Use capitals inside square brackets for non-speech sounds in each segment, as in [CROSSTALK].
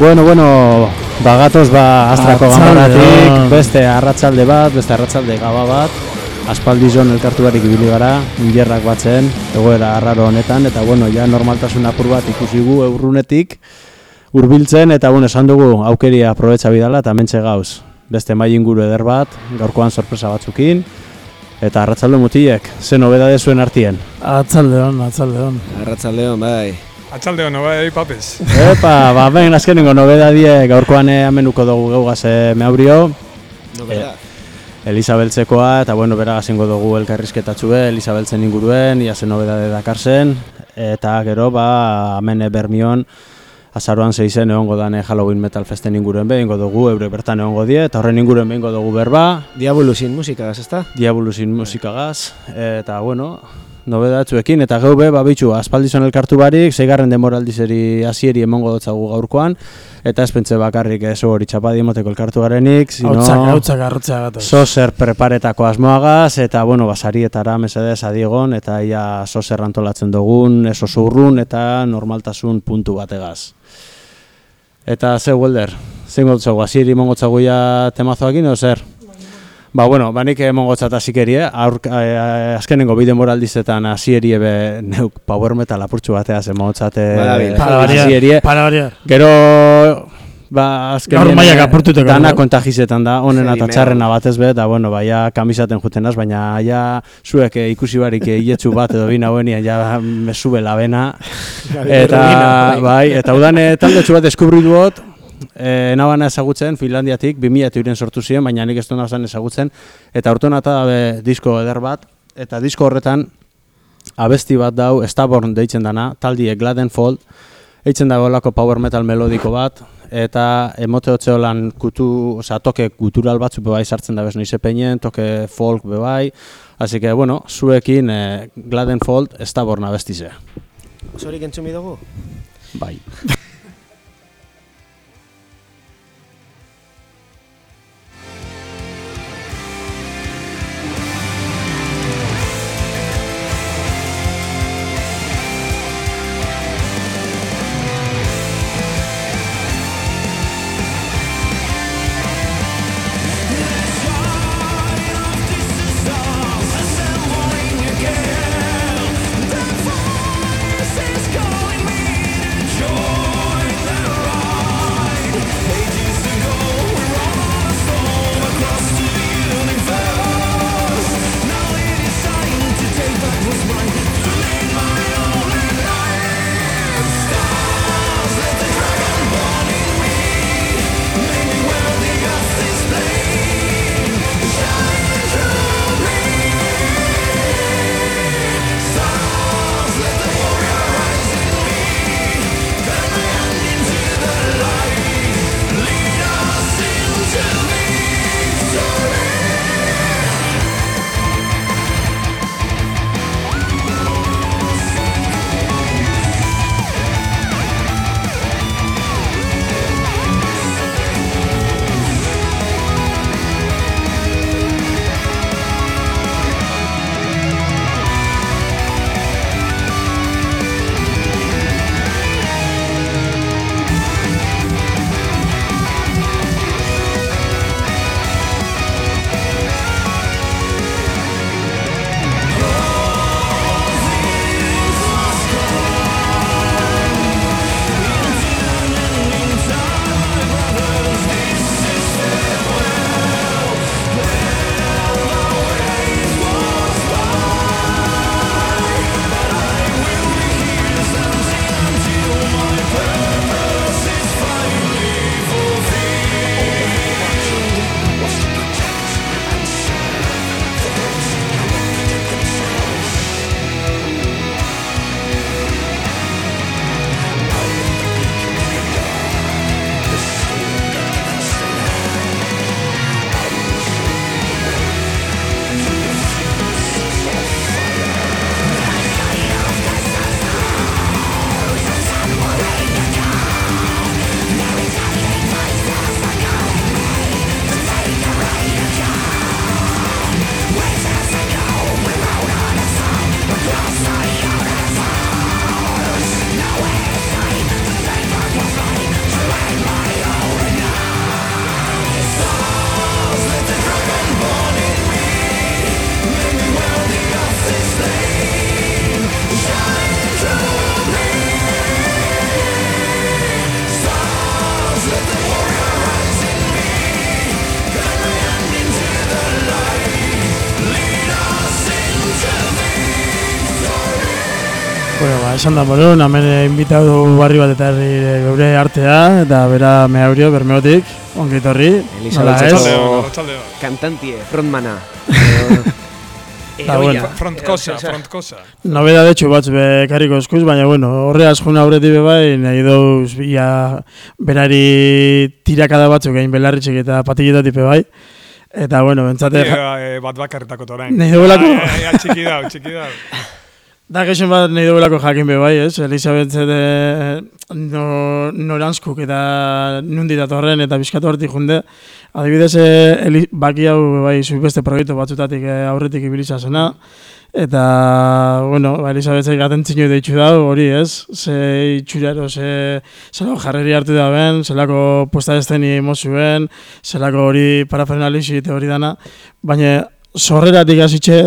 Bueno, bueno, bagatoz ba astrako gamaratik, beste arratsalde bat, beste arratsalde gaba bat, aspaldi zon elkartu barik ibili gara, ingerrak batzen, egoera arraro honetan, eta bueno, ja normaltasun apur bat ikusi gu eurrunetik, hurbiltzen eta bueno, esan dugu aukeria aprobetsa bidala eta mentxe gauz. Beste mai inguru eder bat, gaurkoan sorpresa batzukin, eta arratzalde mutiek, zen hobeda dezuen artien. Arratzaldeon, arratzaldeon. Arratzaldeon, bai. Atzalde hono, bai, bai, papes. Epa, ba, ben, azkenengo nobeda die gaurkoan eh, amenuko dugu gaugaz mehaurio. Nobeda. Eh, Elisabeltzekoa, eta bueno, bera ingo dugu elkarrizketatxue Elisabeltzen inguruen, iazen nobedade dakarzen, eta gero, ba, amene bermion, azaruan zeizen egongo dane eh, Halloween Metal Festen inguruen behingo dugu, eure bertan egongo die, eta horren inguruen behingo dugu berba. Diabolusin musikagaz, ezta? Diabolusin musikagaz, eta bueno, nobedatzuekin, eta geu be, babitxu, aspaldizon elkartu barik, zeigarren demoraldizeri hasieri emongo dotzagu gaurkoan, eta espentze bakarrik eh, ez hori txapadi emoteko elkartu garenik, sino... Hautzak, hautzak, hautzak, Sozer preparetako asmoagaz, eta, bueno, basarietara mesedez adiegon, eta ia sozer antolatzen dugun, eso zurrun, eta normaltasun puntu bategaz. Eta ze welder, zein gotzau, hasieri emongo tzaguia temazoakin, o zer? Ba, bueno, banik emongotzat azikeri, eh? Aur, eh, azkenengo bide moraldizetan azieri be, neuk power metal apurtxu bateaz emongotzat eh, azieri. Para variar. Gero, ba, azkenen dana kontajizetan da, honen eta txarrena batez be, da, bueno, baia kamizaten juten baina ja zuek eh, ikusi barik eh, hietzu bat edo bina hoenia, ja mesu bela bena. [LAUGHS] eta, bai, eta udane talde bat eskubri duot, Eh, e, nabana ezagutzen Finlandiatik 2000 uren sortu ziren, baina nik ez duen hausan ezagutzen, eta urtonata dabe disko eder bat, eta disko horretan abesti bat dau, Staborn deitzen dana, taldiek Gladenfold, eitzen dagoelako power metal melodiko bat, eta emote hotzeolan kutu, oza, toke kultural batzuk bebai sartzen da bez noiz toke folk bebai, Así que, bueno, zuekin eh, e, Gladenfold ez da borna bestize. Zorik entzumi dugu? Bai. [LAUGHS] Esan da moron, hemen invitatu barri bat eta herri geure artea, eta bera mehaurio, bermeotik, ongi etorri. Elizabeth Nola ez? Txalo. Arratsaldeon, arratsaldeon. Kantantie, frontmana. [LAUGHS] Da, bueno. Frontkosa, frontkosa. Nobeda de batz bekarriko eskuz, baina bueno, horreaz juna aurretik be bai, nahi dauz ia berari tirakada batzuk egin belarritxek eta patiletatik be bai. Eta bueno, bentsate... Eh, bat bakarretako torain. Nahi dugulako? Ai, ai, ai, txiki dau, txiki dau. [LAUGHS] Da, gexen bat nahi dugulako jakin be bai, ez? Elizabeth de no, norantzkuk eta nundi datorren eta bizkatu hartik junde. Adibidez, eh, Eli, baki hau bai beste proiektu batzutatik eh, aurretik ibilitza. Eta, bueno, ba, Elizabeth gaten txino deitxu da, hori ez, ze itxuraro, ze, zelako jarreri hartu da ben, zelako puesta esteni mozuen, zelako hori parafernalisi eta hori dana, baina sorreratik hasitxe,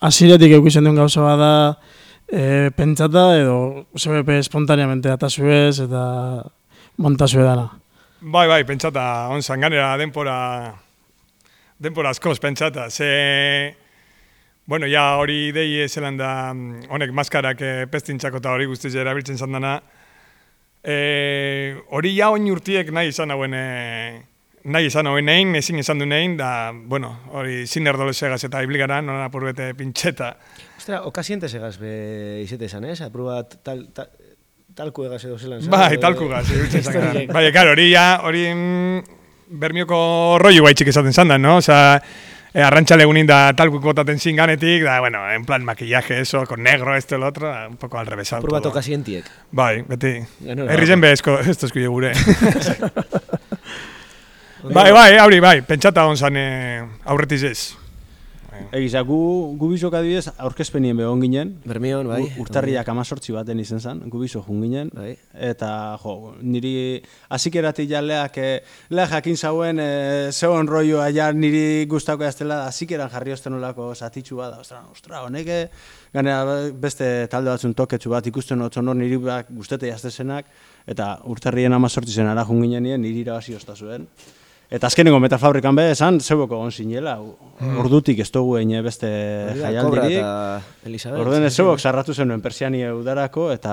hasiretik eukizen duen gauza bada, e, pentsata edo zebepe espontaneamente atazuez eta montazue dana. Bai, bai, pentsata, on zanganera denpora, denpora askoz pentsata. Ze, bueno, ja hori dei zelan da, mm, honek maskarak eh, pestintzako eta hori guztiz erabiltzen zan dana. Eh, hori ja oin urtiek nahi izan hauen, eh, nahi izan hauen egin, ezin izan du egin, da, bueno, hori zinerdolesegaz eta ibligara, nola apurbete pintxeta. Ostra, okasiente segaz be izete esan, ez? Aprobat tal, tal, talku egaz edo zelan. Bai, zan. Historiek. Bai, claro, hori ja, hori mm, bermioko rollo gaitxik esaten zan da, no? Osa, eh, arrantxale egunin da talkuk botaten zin da, bueno, en plan maquillaje, eso, con negro, esto, el otro, un poco al revés. Aprobat okasientiek. Bai, beti. Ganora. Herri zen bezko, ez tozku gure. [LAUGHS] bai, bai, hori, bai, pentsata hon zan eh, aurretiz ez. Egiza, gu, gu bizok adibidez aurkezpenien behon ginen, Bermion, bai. Ur- urtarriak amazortzi baten izen zen, gu bizo jun ginen, Bai. eta jo, niri azikeratik ja leak, eh, lea jakin zauen, eh, zeon rolloa ja niri gustako jaztela, azikeran jarri osten olako zatitxu bada, ostra, ostra, honek, ganera beste talde batzun toketxu bat ikusten otzon hor niri bak gustete jaztezenak, eta urtarrien amazortzi zen ara jun ginen niri irabazi osta zuen. Eta azkenengo metafabrikan be, esan, zeueko egon zinela, ordutik ez dugu egin beste jaialdirik. Orden ez sí, zeuok sarratu zenuen persiani udarako, eta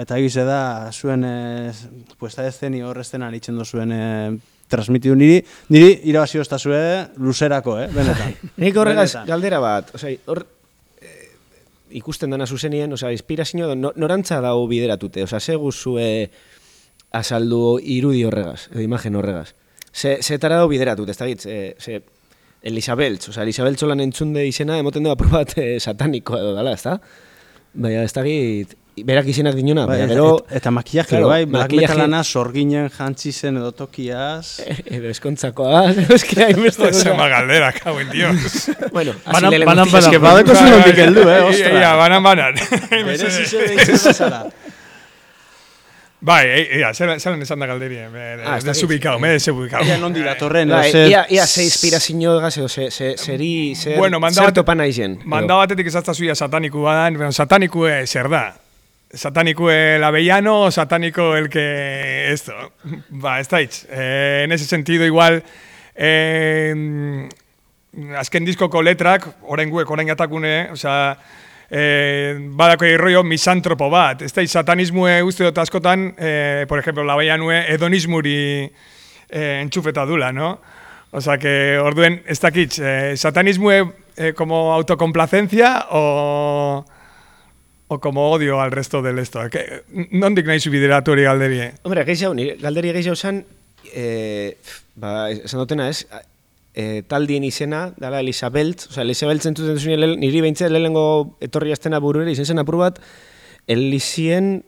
eta egize da zuen eh, puesta de zeni horreztenan itzen zuen eh, transmitidu niri, niri irabazi zue luzerako, eh, benetan. [LAUGHS] Nik horregaz galdera bat, osea, hor eh, ikusten dana zuzenien, osea, inspirazio no, norantza dau bideratute, osea, ze guzue azaldu irudi horregaz, edo imagen horregaz. Ze, zetara dau bideratute, ez da gitz, eh, ze Elisabeltz, osea, Elisabeltz lan entzunde izena, emoten du aprobat [LAUGHS] eh, satanikoa edo dala, ez da? Baina ez da git, berak izenak dinona, Bai, baina gero... eta makillaje, claro, bai, black makillaje- metalana sorginen jantzi zen edo tokiaz. [LAUGHS] Edo eskontzakoa, [LAUGHS] eske hainbeste Zer gauza. galdera, cago en dios. Bueno, Banan- banan- banan- que badeko zuen ondik heldu, eh, Ia, ostra. banan, banan. Berezi zure deitzen zara. Bai, e- ia, zelan zelan esan da galderi, me Ah, ez dakit. desubikau, me desubikau. Ia nondi datorren, Bai, edo zer- ia, ia ze inspirazio egaz, edo ze, ze, zeri, zer, Bueno, manda zer bat- topa naizen. Manda batetik esazta zuia sataniku badan, pero sataniku zer da? Sataniku el avellano o satánico el que esto. Ba, ez da. Eh, en ese sentido igual eh, azken diskoko letrak, orain guek, orain atakune, osea, eh, badako irroio misantropo bat. Ez da satanismue uste dut askotan, eh, por ejemplo, la avellanue hedonismuri eh, entxufeta dula, no? O sea que, orduen, ez dakit, eh, satanismue eh, como autocomplacencia o, o como odio al resto del esto. Que, nondik nahi zu bideratu hori galderie? Hombre, gehiago, nire galderi gehiago zan, eh, ba, esan dutena ez, eh, taldien izena, dala Elisabelt, osea, Elisabelt zentzuten lehen- niri behintzat lehenengo etorri aztena burure, izen zen apur bat, Elisien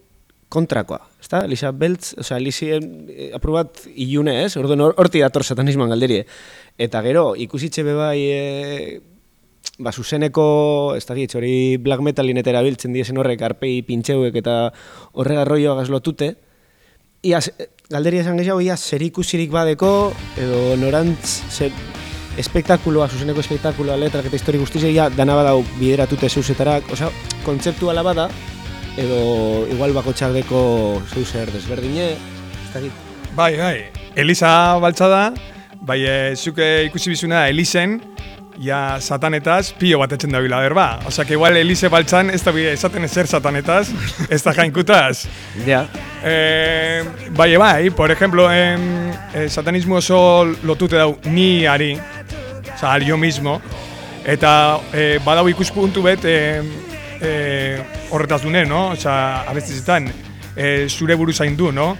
kontrakoa, ezta? Elisabelt, osea, Elisien eh, apur bat ilune ez, orduan hor- hortik dator satanismoan galderie. Eta gero, ikusitxe be bai, eh, ba, zuzeneko, ez da hori black metalin eta erabiltzen diezen horrek arpei pintxeuek eta horrega rolloa gazlotute, ia, galderia esan gehiago, ia zer ikusirik badeko, edo norantz, zer, espektakuloa, zuzeneko espektakuloa, letrak eta histori guztizia, ia dana badau bideratute zeuzetarak, osea, kontzeptuala bada, edo igual bakotxak deko zeuzer desberdine, ez da dit. Bai, bai. Elisa baltza da, bai, e, zuke ikusi bizuna Elisen, ja satanetaz pio bat etxen dabila berba. Osea, que igual Elise Baltzan ez da bide esaten ezer satanetaz, [LAUGHS] ez da jainkutaz. Ja. Eh, bai, bai, por ejemplo, en, eh, satanismo oso lotute dau ni ari, oza, al yo mismo, eta eh, badau ikuspuntu bet eh, eh, horretaz dune, no? Oza, abestizetan, eh, zure buru zaindu, no?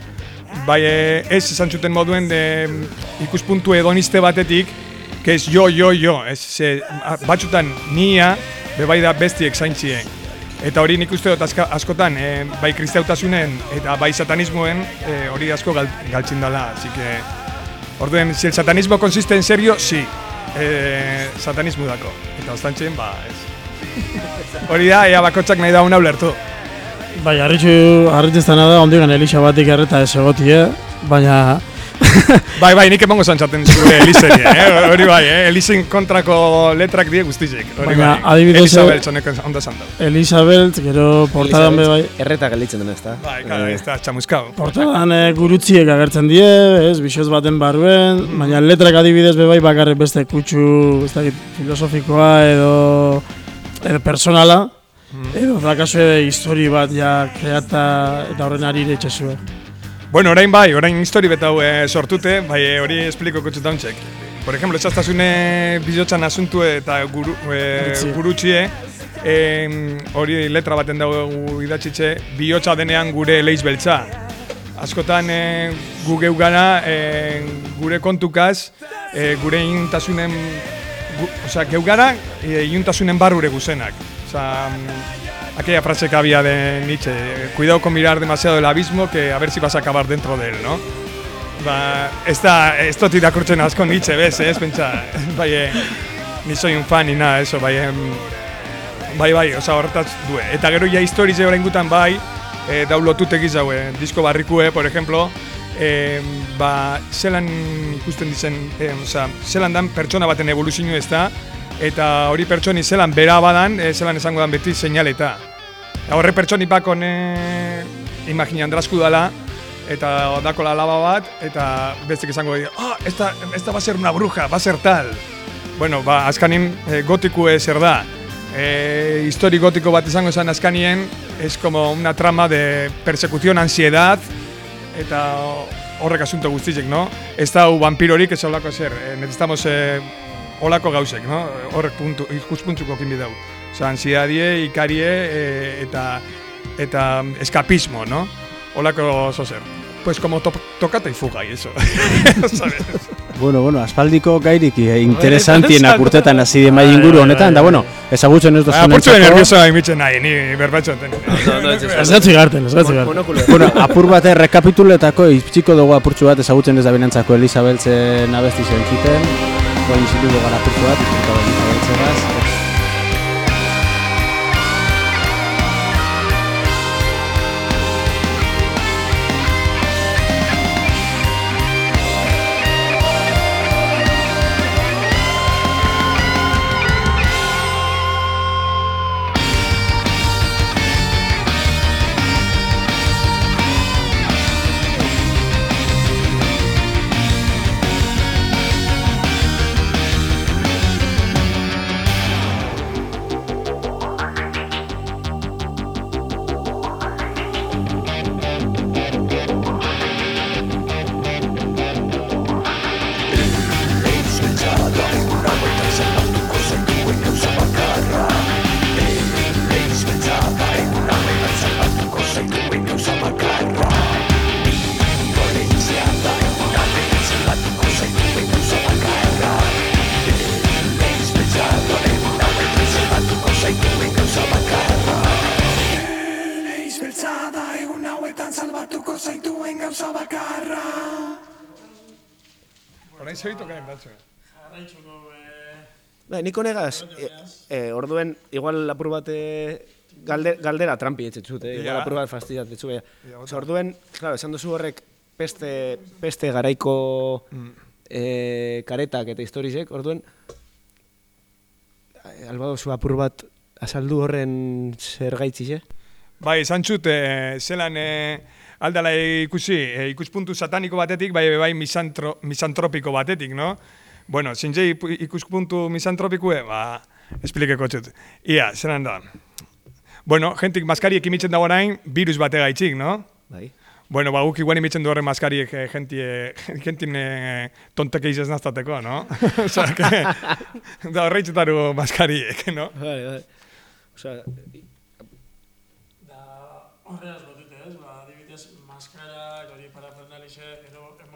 Bai, eh, ez esan zuten moduen de, ikuspuntu edoniste batetik, que es yo, yo, yo, ez, ze, batzutan nia, bebai da bestiek zaintzie. Eta hori nik uste dut askotan, eh, bai kristautasunen eta bai satanismoen eh, hori asko gal, galtzin dela. Así que, orduen, si el satanismo consiste en serio, sí, eh, satanismo dako. Eta ostantzen, ba, ez. Hori da, ea bakotxak nahi da una ulertu. Bai, harritxu, harritzeztan da, ondigan Elisa batik erreta ez egotie, baina [LAUGHS] Bai, bai, nik emango zantzaten zure Eliseri, eh? [LAUGHS] Hori bai, eh? Elisen kontrako letrak die guztizik. Hori Baina, bai. adibidez, Elisabel txonek ondo zan dau. Elisabel, gero portadan be bai, Erreta gelditzen dena, ez da? Bai, claro, ez da txamuzkau. portadan eh, gurutziek agertzen die, ez, bixoz baten barruen, baina letrak adibidez be bai bakarrik beste kutsu, ez dakit, filosofikoa edo, edo personala, edo dakazue histori bat ja kreata eta horren ari etxezue. Bueno, orain bai, orain histori betau eh, sortute, bai eh, hori espliko kutsu dauntzek. Por ejemplo, esaztasune bizotzan asuntu eta guru, Gurutzie. gurutxie, em, hori letra baten dago idatzitxe, bihotza denean gure leiz beltza. Askotan eh, gu geu gara eh, gure kontukaz, eh, gure intasunen, gu, osea, geu gara eh, iuntasunen barrure guzenak. Osea, mm, aquella frase que había de Nietzsche, eh, cuidado con mirar demasiado el abismo que a ver si vas a acabar dentro de él, ¿no? Ba, ez da, ez dut irakurtzen asko Nietzsche, bez, ez, pentsa, bai, eh, ni soy un fan ni nada, eso, bai, bai, bai, oza, horretaz due. Eta gero ja historize orain gutan bai, e, daulotut egiz daue, disko barrikue, por ejemplo, e, ba, zelan ikusten dizen, e, oza, zelan dan pertsona baten evoluzio ez da, eta hori pertsoni zelan bera badan, e, zelan esango dan beti seinaleta. Eta horre pertsoni bakon e, imagina andrasku dala, eta dako la laba bat, eta bestek esango dira, ah, esta, esta va a ser una bruja, va a ser tal. Bueno, ba, azkanin e, gotikue zer da. E, histori gotiko bat izango zen azkanien, es como una trama de persecución, ansiedad, eta horrek asunto guztiek, no? Ez da vampirorik ez holako zer, e, necesitamos e, holako gauzek, no? Horrek puntu, ikuspuntzuko kin bidau. Osa, ansiedadie, ikarie, e, eta, eta eskapismo, no? Holako oso zer. Pues como to tokata y fuga y eso. [LAUGHS] ¿Sabes? Bueno, bueno, aspaldiko gairik eh, interesantienak urtetan hasi de mai inguru honetan, da bueno, ezagutzen ez Ah, Apurtxo de duzunentzako. nervioso imitzen nahi, ni berbatxo enten. Ez gatzi garten, ez gatzi garten. Bueno, apur bat errekapituletako izpitsiko dugu apurtxu bat ezagutzen ez da binantzako Elisabeltzen abesti zen Oin zitu gara apurtxu bat, izpitsiko Elisabeltzegaz. Igual apur bat e, galde, galdera trampi etxetzut, eh? igual Ja. apur bat fastidiat etxu Ja, orduen, claro, esan duzu horrek peste, peste garaiko Mm. e, karetak eta historizek, orduen, e, alba duzu apur bat azaldu horren zer gaitziz, eh? Bai, esan txut, e, zelan e, aldala ikusi, e, ikuspuntu sataniko batetik, bai, bai, misantro, misantropiko batetik, no? Bueno, zintzei ikuspuntu misantropikue, ba, esplikeko txut. Ia, zeran da. Bueno, jentik maskariek imitzen dago orain, virus bate gaitxik, no? Bai. Bueno, ba, guk igual imitzen du horren maskariek eh, jenti, eh, jentin eh, tontek eiz ez naztateko, no? [LAUGHS] Osa, que, [LAUGHS] da horreitzetaru maskariek, no? Bai, bai. Osea, Horreaz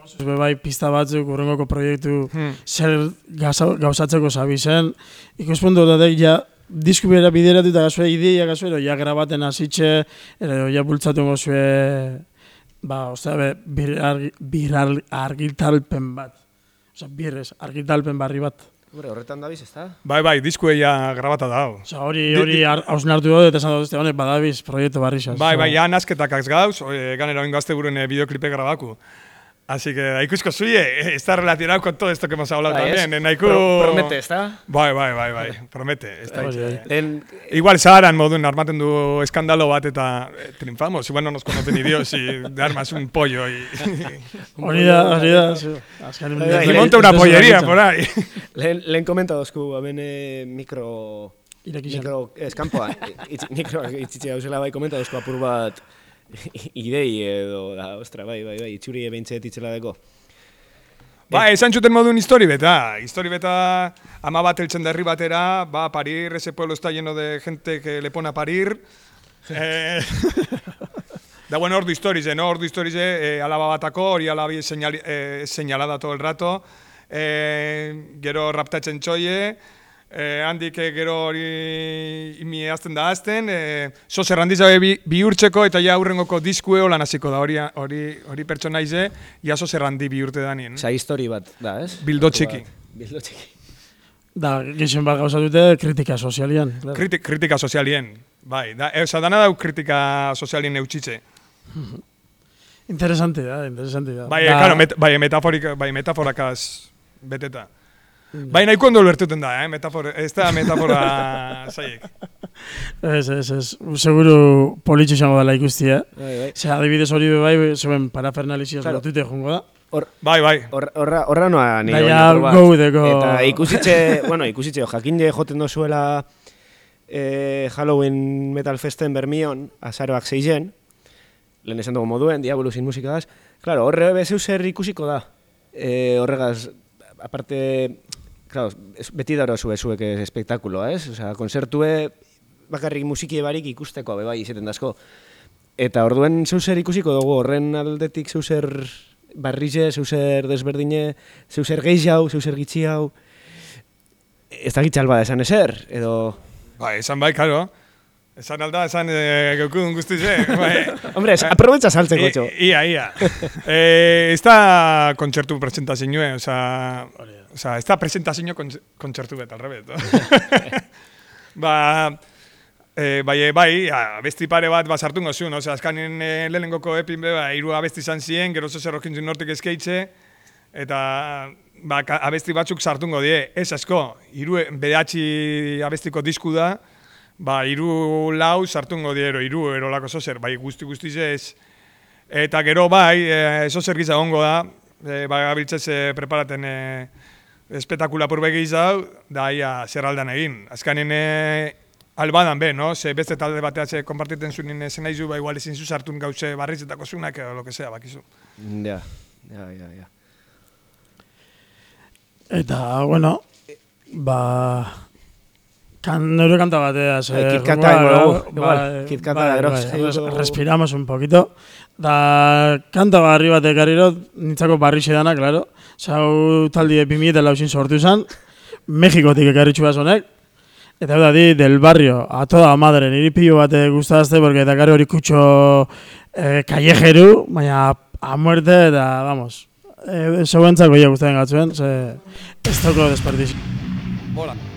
edo emozioz be bai pista batzuk urrengoko proiektu Hmm. zer gauza- gauzatzeko zabi zen. Ikuspuntu da ja disku bera bideratu eta gazue ideia gazue, edo ja grabaten hasitxe, edo ja bultzatu gozue, ba, ostea, be, bir, argi, bir argi- argitalpen bat. Osa, birrez, argitalpen barri bat. Hombre, horretan dabiz, ez da? Bai, bai, diskueia grabata da. Osa, hori, hori ar- hausnartu dut, eta esan dut, este honek badabiz proiektu barri. Bai, bai, ja nazketak az gauz, e, ganera oin gazte buren e, videoklipe grabaku. Así que ikusko zuie, eh, está relacionado con todo esto que hemos hablado Bai, también. Eh, nahiko... Pro- Promete, da? Bai, bai, bai, bai, promete. Hori. Lehen, Igual zaharan modun armaten du eskandalo bat eta eh, triunfamos. Igual no nos conocen ni Dios y de armas un pollo y, [LAUGHS] Hori da, hori da. y le- monta una pollería por ahí. [LAUGHS] lehen, lehen komenta dozku, hemen eh, mikro... Irekizan. Mikro, eskampoa, itz, mikro itzitxe gauzela bai komenta dozku apur bat [LAUGHS] idei edo, da, ostra, bai, bai, bai, itxuri ebintze itzela deko. Ba, esan txuten modun histori beta. Histori beta ama bat eltzen da herri batera, va a parir, ese pueblo está lleno de gente que le pone a parir. [LAUGHS] eh, da bueno, ordu historize, no? Ordu historize, eh, alaba batako, hori alabi señal, eh, señalada todo el rato. Eh, gero raptatzen txoie, eh, handik eh, gero hori imi azten da azten, eh, so zerrandiz dabe bi, bihurtzeko eta ja aurrengoko diskue holan hasiko da, hori, hori, hori pertsonaize, ja so zerrandi bihurte danien. Osa, histori bat, da, ez? Bildo txiki. Bildo txiki. Da, gizien bat gauza dute kritika sozialian. claro. Kritik, kritika sozialien. Bai, da, e, oza, dana dau kritika sozialien eutxitze. Interesante da, interesante da. Bai, da, e, claro, met, bai, metaforika, bai, metaforakaz beteta. Bai, nahiko ondo ulertuten da, eh? Metafora, ez da metafora [LAUGHS] zaiek. Ez, ez, ez. Seguru politxo izango dela ikustia. Bai, bai. Adibidez hori be bai, zuen parafernaliziaz Claro. lotute jongo da. Hor, Bai, bai. Hor- Horra, horra noa ni Da, oin ja, apur bat. goudeko- Eta ikusitxe, [LAUGHS] bueno, ikusitxe, jakin je joten dozuela eh, Halloween Metal Festen Bermion, azaroak zeizen, lehen esan dugu moduen, Diabolus in musikagaz. Claro, horre bezeu zer ikusiko da. Eh, horregaz, aparte, claro, beti dauro zue zuek espektakuloa, ez? Osea, konzertue bakarrik musiki barik ikusteko, be bai, izaten dasko. Eta orduen zeu zer ikusiko dugu, horren aldetik zeu zer barrize, zeu zer desberdine, zeu zer gehiago, zeu zer gitxi hau. Ez da gitxal bada esan ezer, edo... Bai, esan bai, karo. Esan alda, esan e, geukun guztize. [LAUGHS] Bai. Hombre, es, aprobetza saltzeko, txo. Ia, ia. [LAUGHS] eh, ez da kontzertu presentazioe, oza, oza, ez da presentazio kontz- kontzertu bet, alrebet. Ba, [LAUGHS] eh, bai, eh, bai, abesti pare bat basartungo zuen, oza, azkanen eh, lehenengoko epin be, ba, hiru abesti izan ziren, gero zerrokin zuen nortik eskaitze, eta ba, abesti batzuk sartungo die, ez asko, hiru bedatzi abestiko disku da, ba, hiru lau sartungo diero, hiru erolako zozer, bai guzti guztiz ez, Eta gero bai, e, eso zer giza ongo da, e, bai gabiltzez e, preparaten e, espektakula purbe gizau, da ia zer aldan egin. Azkanen e, albadan be, no? Ze beste talde batea ze konpartiten zuen zen nahi zu, ba igual ezin zu sartun gauze barritzetako zunak, edo lo que sea, bakizu. Ja, ja, ja, ja. Eta, bueno, ba... Kan, nire kanta batea, ze... Bai, Kit Kata ba, ba, igual, bai, Kit Kata bai, gero bai, respiramos un poquito. Da, kanta barri bat ekarriro, nintzako barri dana, claro. Zau taldi epimi eta lausin sortu izan, Mexikotik ekarritxu honek. Eta da di, del barrio, a toda madre, niri pillo bat gustazte, porque eta gari hori kutxo eh, callejeru, baina a muerte, eta, vamos, eh, zeuentzako ja gustatzen gatzuen, ze ez dauko desperdizio. Bola.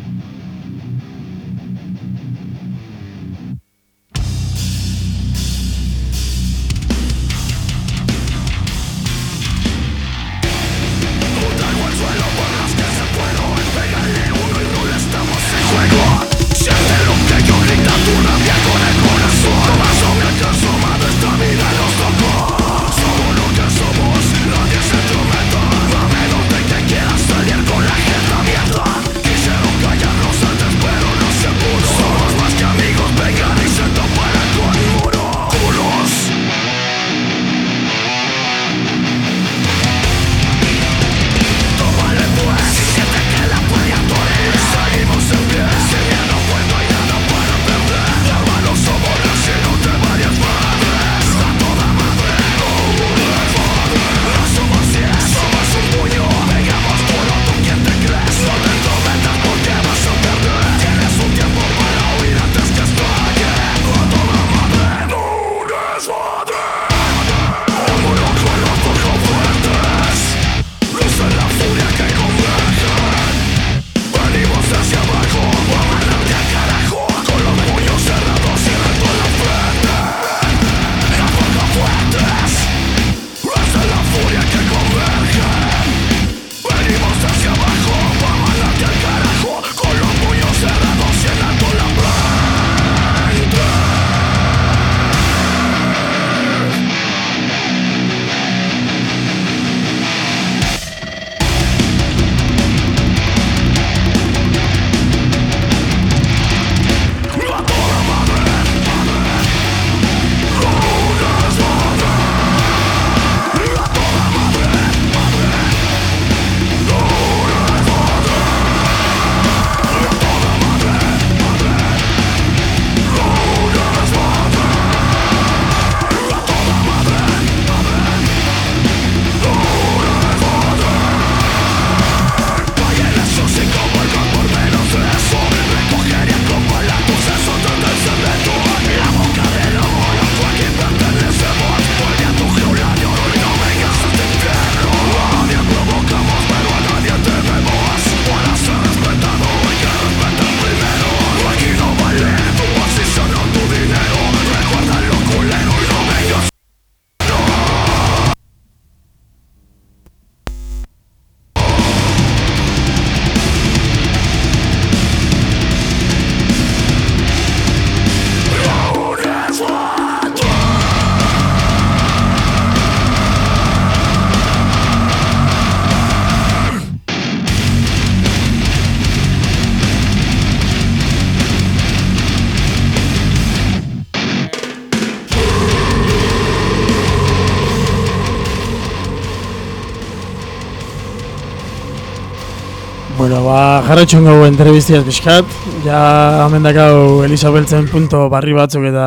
Jarraitxun gau entrevistiaz bizkat. Ja, hamen dakau Elisabeltzen punto barri batzuk eta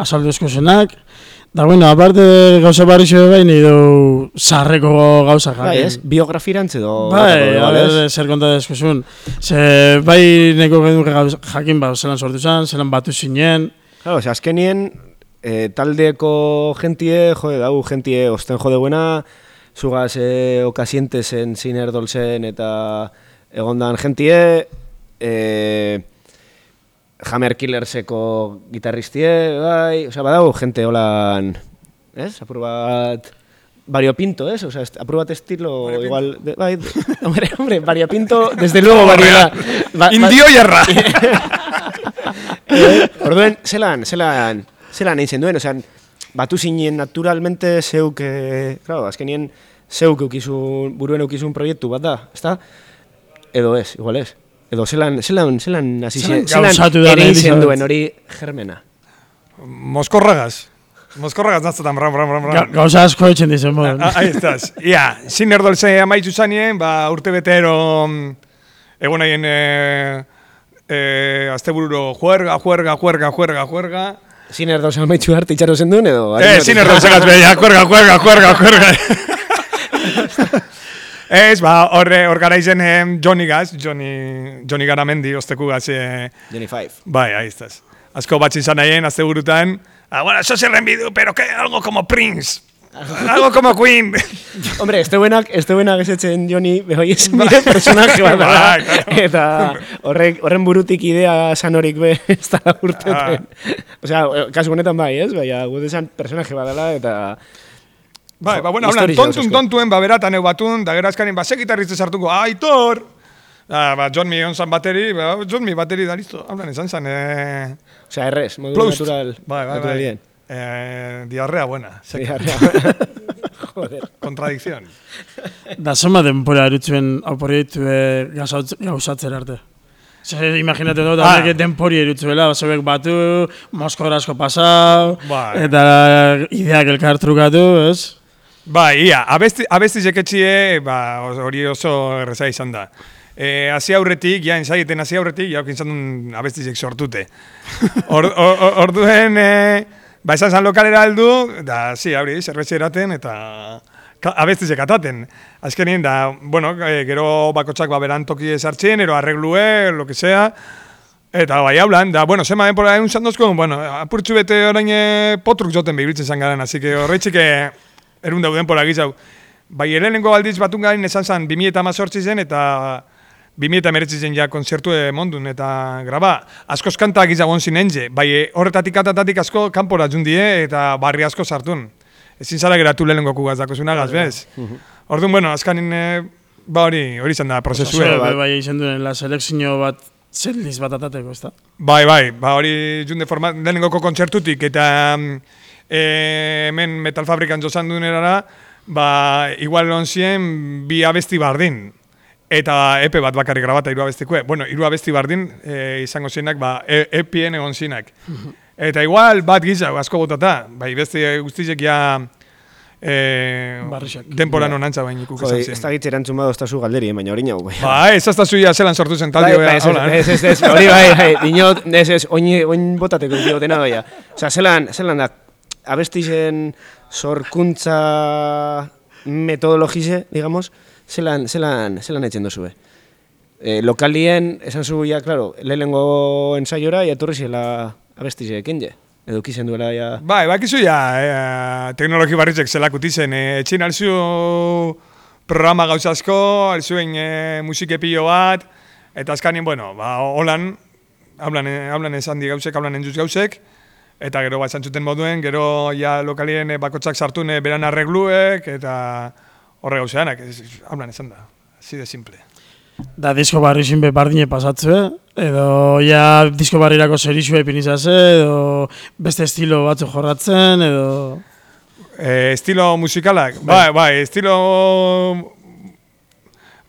asaldu eskosenak. Da, bueno, aparte gauza barri zebe bai, nahi du sarreko gauza jakin. Bai, ez? Biografirantz edo... Bai, a igual, ez? ber, zer konta deskosun. Ze, bai, neko genuke gauza jakin, ba, zelan sortu zen, zelan batu zinen. Claro, ose, azkenien, eh, taldeko gentie, jode, dau, gentie osten jode buena, zugaz eh, okasientesen, ziner dolzen eta egondan gentie, eh, Hammer Killerseko gitarristie, bai, osea, badau, gente holan, ez? Apur bat variopinto, ez? Osea, est- apur bat estilo, igual, de, bai, [LAUGHS] hombre, hombre, variopinto, desde luego variedad. Ba- ba- Indio jarra! [LAUGHS] Eh, Orduen, zelan, zelan, zelan egin duen, osean, batu zinen naturalmente zeuk, eh, claro, azkenien zeuk eukizun, buruen eukizun proiektu bat da, ezta? Edo ez, igual ez. Edo zelan, zelan, zelan, hasi Zelan gauzatu da ere izen duen hori germena. Moskorragaz. Moskorragaz naztetan, bram, bram, bram, Ga, bram. gauza asko etxen dizen. Ah, Ahí estás. Ia, sin erdolze amaitzu zanien, ba, urte betero mm, egon nahien eh, eh, astebururo juerga, juerga, juerga, juerga, juerga. Zin erdo salmaitzu arte itxaro zen duen, edo? Eh, sin erdolze gaz juerga, juerga, juerga, juerga. [LAUGHS] Ez, ba, horre, hor gara izen Johnny Gaz, Johnny, Johnny Garamendi, osteku gaz, eh, Johnny Five. bai, ahí estás. Asko batxin zan nahien, azte burutan, ah, bueno, eso se renbidu, pero que algo como Prince. algo como Queen. [LAUGHS] Hombre, este buenak, este buenak esetzen Johnny, behoi esan dire personaje bat da. [LAUGHS] Bai. Eta horrek, horren burutik idea sanorik be, [LAUGHS] ez da urteten. Ah. Osea, kasu honetan bai, ez? Baina, gure esan personaje bat dela, eta... Bai, ba, bueno, hablan, tontun, asko. tontun, ba, beratan eu batun, da gero azkarin, ba, ze gitarrizte sartuko, aitor! Ah, ba, John Mi onzan bateri, ba, John Mi bateri da, listo, hablan, esan zan, eh... Osea, errez, modu Plaust. natural. Bai, bai, bai. naturalien. Eh, diarrea buena, [LAUGHS] seca, arrea. [LAUGHS] Joder. contradicción. Da zoma denpora erutzuen hau proiektu e, gauzatzen arte. Zer, imaginate dut, Ah. ah. denpori erutzuela, zebek batu, moskor asko pasau, Bai. eta ideak elkar trukatu, ez? Bai, ia, abesti, abesti jeketxie, ba, hori oso erreza izan da. E, hasi aurretik, ja, ensaiten hasi aurretik, ja, izan duen abestizek sortute. [LAUGHS] Or, or, or- orduen, e, ba, esan zan lokalera aldu, da, zi, hori, zerbetxe eraten, eta ka, abestizek ataten. Azkenien, da, bueno, e, gero bakotxak ba, beran toki esartzen, ero arreglue, lo que sea, Eta bai hablan, da, bueno, zema denpora egun zandozko, bueno, apurtxu bete orain eh, potruk joten behibiltzen zan garen, así que horretxik erun dauden denpora gizau. Bai, erenengo aldiz batun garen esan zan 2018 zen, eta 2019 zen ja konzertu mondun, eta graba, askoz kanta gizagon zinen je, bai, horretatik atatatik asko kanpora jundie, eta barri asko sartun. Ezin zara geratu lehenengo kugaz dako zunagaz, bez? Orduan, bueno, azkanin, eh, ba hori, hori izan da prozesua. Zue, bai, bai, izan duen, la selekzio bat, zeldiz bat atateko, ez da? Bai, bai, ba hori junde format, lehenengoko kontzertutik eta eh, hemen Metal Fabrikan jozan duen erara, ba, igual onzien bi abesti bardin. Eta epe bat bakarrik grabata hiru abestikue. Bueno, hiru abesti bardin eh, izango zienak, ba, e, epien egon zinak. [LAUGHS] Eta igual bat giza, asko botata. Bai, beste guztizek ja eh, Barrixak. denpora non antza bain ikuk esan ez zien. da gitz erantzun badu estazu galderi, baina hori nau, bai. Ba, ez azta zuia zelan sortu zen Bai, talde bai, ez, eh? ez, ez, ez, hori bai, bai, [LAUGHS] dinot, ez, ez, oin, oin botateko diotena baina. Osa, zelan, zelan da, abestizen sorkuntza metodologize, digamos, zelan, zelan, zelan etxen dozue. E, lokalien, esan zu, ja, claro, lehenengo ensaiora, ja etorri zela abestize kenje. Edo kizen duela, ja... Bai, bakizu ja, eh, teknologi barritzek zelak utizen. Eh, etxin alzu programa gauza asko, alzuen eh, musike pilo bat, eta azkanien, bueno, ba, holan, hablan, eh, hablan esan di gauzek, hablan entzuz gauzek, eta gero bat zantzuten moduen, gero ja lokalien eh, bakotxak sartune beran arregluek, eta horre gauzeanak, hablan esan da, así de simple. Da disko barri zinbe bardine pasatzue, edo ja disko barrirako zerixue ipinizase, edo beste estilo batzu jorratzen, edo... Eh, estilo musikalak, bai, bai, estilo...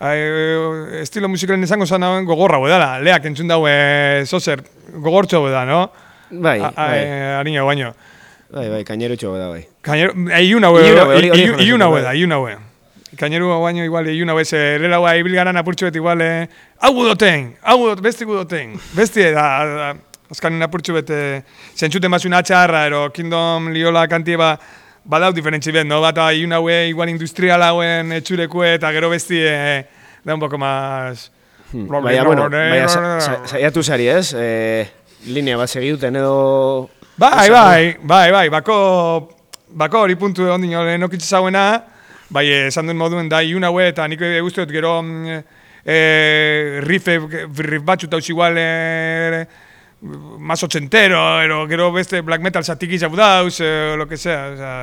Eh, estilo musikalen izango zan gogorra dela, leak entzun daue zozer, gogortxo da, no? Bai, A- a- bai, eh, Harina baino. bai, bai, kainerotxo da, bai. Kainero, eh, iun haue, Ilun haue, hori- hori iun- joan iun esaten, haue bai. da, iun haue. Kaineru baino igual iun hau ez, eh, lehela hua ibil garan apurtxu bet igual, eh, hau gudoten, hau gudoten, besti gudoten, besti, da, da, azkanin apurtxu bet, eh, zentzuten bazun atxarra, ero Kingdom Liola kantie ba, badau diferentzi bet, no? Bata iun haue igual industrial hauen etxurekue eta gero besti, eh, da un poco más... Baina, bueno, baina, sa- sa- saiatu zari ez, eh, linea bat segiduten edo... Bai, bai, bai, bai, bako, bako hori puntu egon dino lehenokitze zauena, bai, eh, esan duen moduen da iun haue, eta nik guztiot gero mm, eh, riff, riff batxu tauz igual eh, más ochentero, ero gero beste black metal satik izabu dauz, eh, lo que sea, o sea,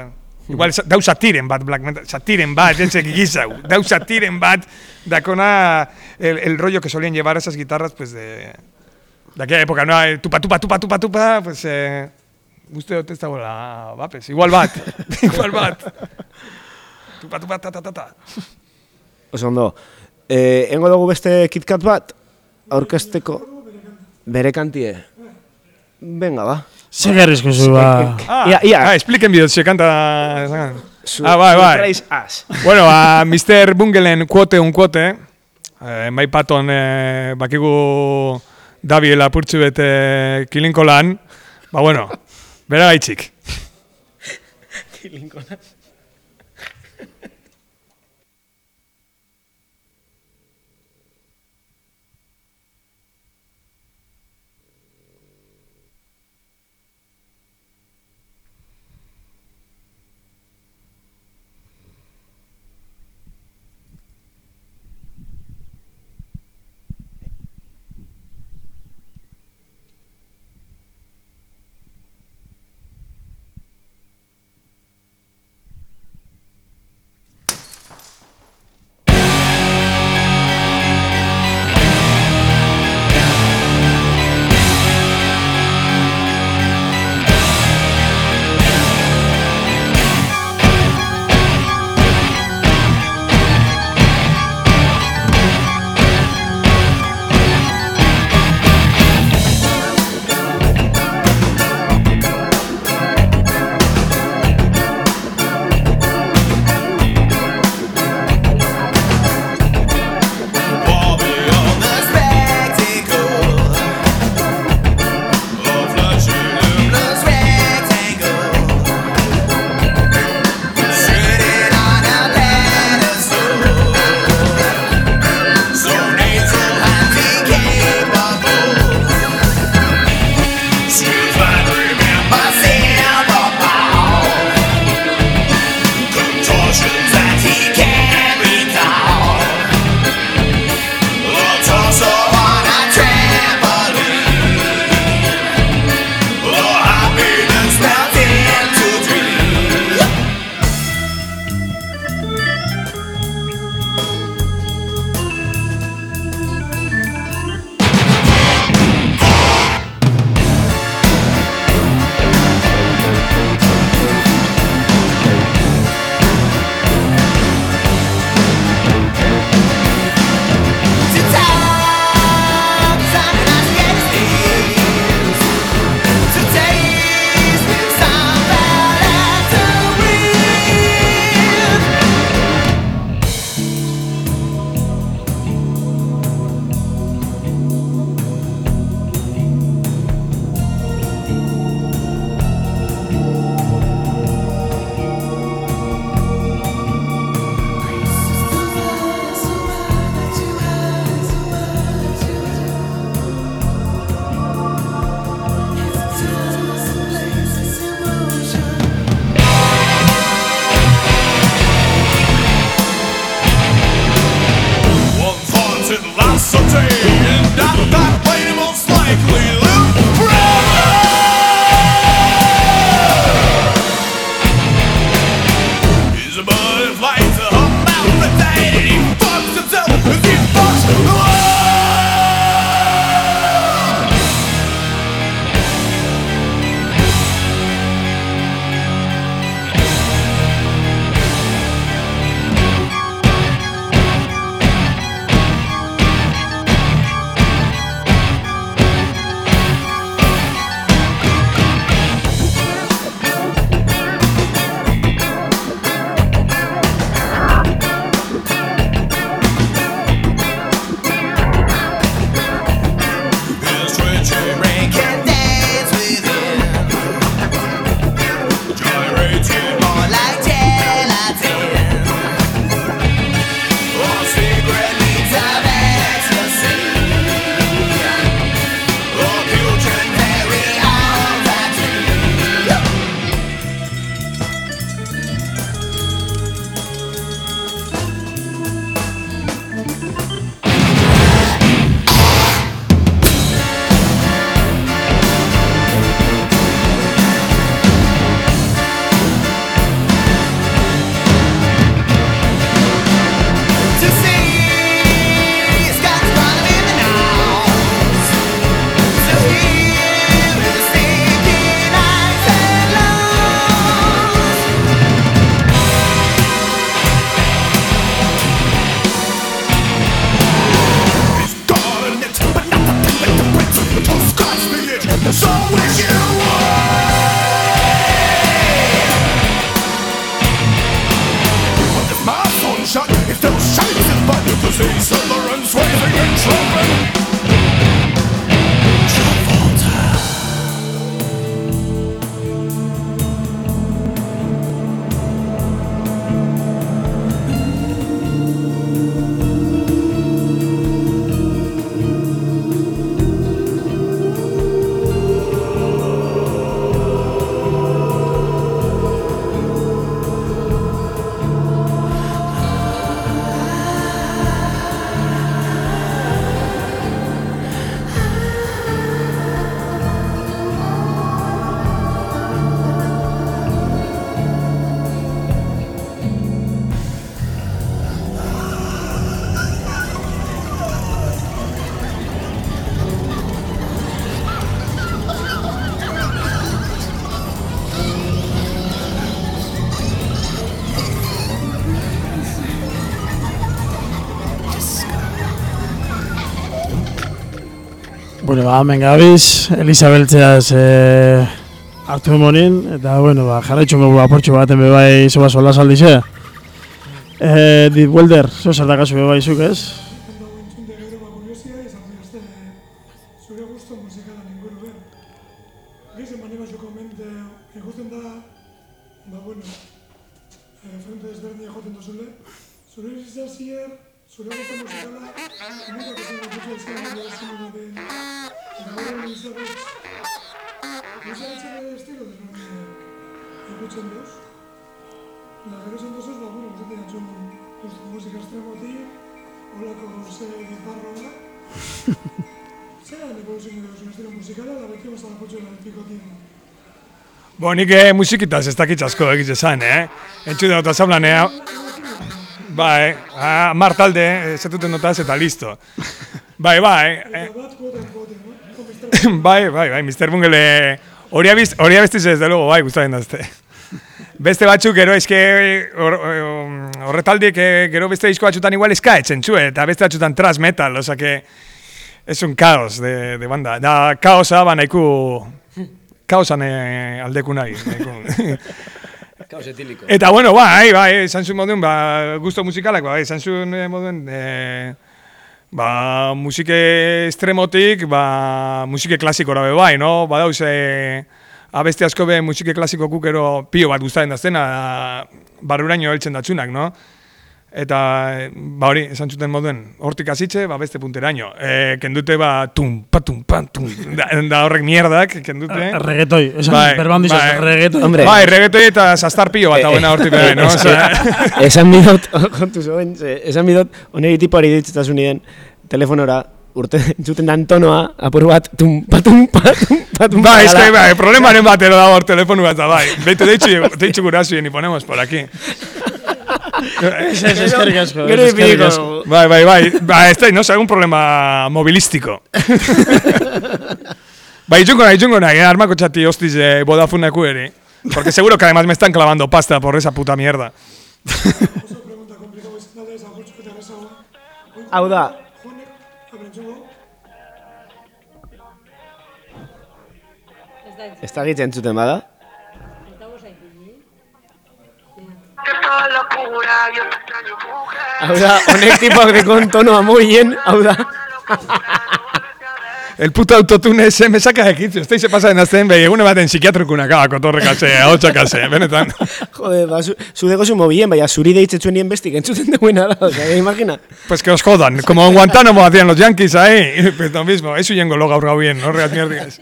Igual sa- dau satiren bat black metal, satiren bat, entzek igizau, dau satiren bat, dakona el, el rollo que solían llevar esas guitarras, pues de, de aquella época, no, Eh, tupa, tupa, tupa, tupa, tupa, pues, eh, uste dut ez dagoela, bapes, igual bat, [LAUGHS] igual bat. Tupa, tupa, ta, ta, ta, ta. Oso ondo. Eh, engo dugu beste KitKat bat, aurkezteko bere kantie. Venga, ba. Segerrizko zu, ba. Ah, Ia, ia. ah, expliquen bidot, se canta... Su- ah, bai, bai. Bueno, a Mr. Bungelen kuote un kuote, eh, mai paton eh, bakigu dabiela apurtxu bete kilinko lan, ba bueno, bera gaitxik. Bueno, ba, hemen gabiz, Elisabeltzeaz e, hartu emonin, eta, bueno, ba, jarraitxun gogu aportxo baten bebai zoba sola saldize. E, dit, Welder, zo zertakazu bebai zuk ez? Nik eh, musikitaz ez dakit asko egiz esan, eh? Entxu dut azaulan, eh? Bai, ah, mar talde, eh, zetuten dutaz eta listo. Bai, bai, eh, [LAUGHS] bai, bai, bai, Mr. Bungele hori abiz, hori abestiz ez de luego, bai, gustaren dazte. Beste batzuk gero eske hor- horretaldik eh, gero beste disko batzutan igual eska etzen txue, eta beste batzutan thrash metal, oza que es un caos de, de banda. Da, kaosa ba nahiko kaosan eh, aldeku nahi. [LAUGHS] Kaos etiliko. Eta bueno, bai, bai, esan zuen moduen, ba, gusto musikalak, bai, esan zuen eh, moduen, eh, ba, musike estremotik, ba, musike klasikora be bai, no? Badauz, eh, abeste asko be musike klasiko kukero pio bat guztaren daztena, barruraino heltzen datzunak, no? Eta, eh, ba hori, esan zuten moduen, hortik hasitze, ba beste punteraino. E, kendute, ba, tum, pa, tum, pa, tum, da, da horrek mierdak, kendute. Reggaetoi, esan Bai, berban dizuz, bai. reggaetoi. Hombre. Bai, reggaetoi eta sastar pio bat hauena hortik bere, no? Es que, Osea, esan [LAUGHS] bidot, kontu zoen, esan bidot, onegi tipoari ditzitasunien, telefonora, urte entzuten dan tonoa, apur bat, tum, patum, patum, patum, Bai, es que dala. bai, problemaren batero dago hor telefonu bat, da, bai. Beitu deitxu, deitxu gurasoien y ponemos por aquí. [LAUGHS] Ez, ez, eskerrik asko. Gero ez, eskerrik ipiniko. asko. Bai, bai, bai. Ba, ez da, no algún problema movilístico. [LAUGHS] bai, itxungo nahi, itxungo nahi, eh, armako txati hostiz eh, Vodafoneku ere. Porque seguro que además me están clavando pasta por esa puta mierda. Hau da, Ez da gitzen entzuten bada. Toda locura, yo te extraño mujer. Hau da, honek tipoak dekon tonoa moien, hau da. El puto autotune se me saca de quicio. Estoy se pasa en azten, behi, egune baten psikiatrikuna kaba, kotorre kase, ahotsa kase, benetan. Jode, ba, zu, zu dego zu mobien, baina zuri deitzetzuen nien bestik entzuten duena da, o sea, imagina. Pues que os jodan, como en Guantánamo hacían los yankees ahí. [LAUGHS] Pues lo mismo, eso yengo lo gaur gau bien, no reas mierdigas.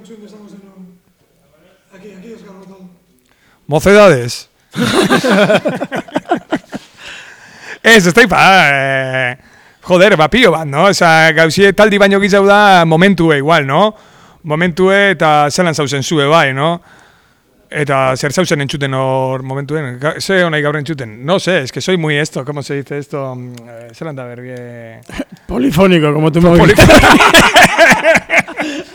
Entzun desango zen Aquí, aquí desgarrotado. Mocedades. Ez, ez taipa, eh, joder, ba, pio bat, no? Osa, gauzie taldi baino gizau da momentue igual, no? Momentue eta zelan zauzen zue bai, no? Eta zer zauzen entzuten hor momentuen, ze honai gaur entzuten? No sé, es que soy muy esto, ¿cómo se dice esto? Mm, eh, zelan da berge... [LAUGHS] Polifónico, como tu móvil. Poli- [LAUGHS] [LAUGHS]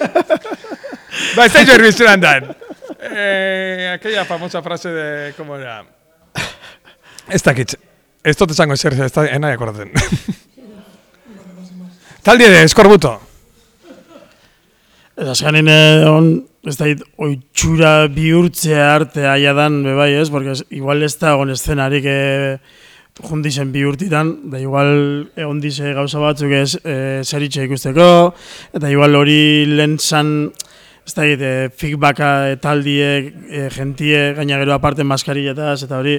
da [LAUGHS] jo erbizuran dan. Eh, aquella famosa frase de, ¿cómo era? Ez dakit. Ez dut esango ezer, ez da, enai akordaten. Taldi de eskorbuto. Eta azkanin on, ez da oitxura bihurtzea arte aia dan, bebai ez, porque ez- igual ez da egon eszenarik e, jundizen bihurtitan, da igual egon dize gauza batzuk ez e, zeritxe ikusteko, eta igual hori lehen zan, ez da e, feedbacka e, taldiek, e, gentie, gaina gero aparte maskarilletaz, eta hori,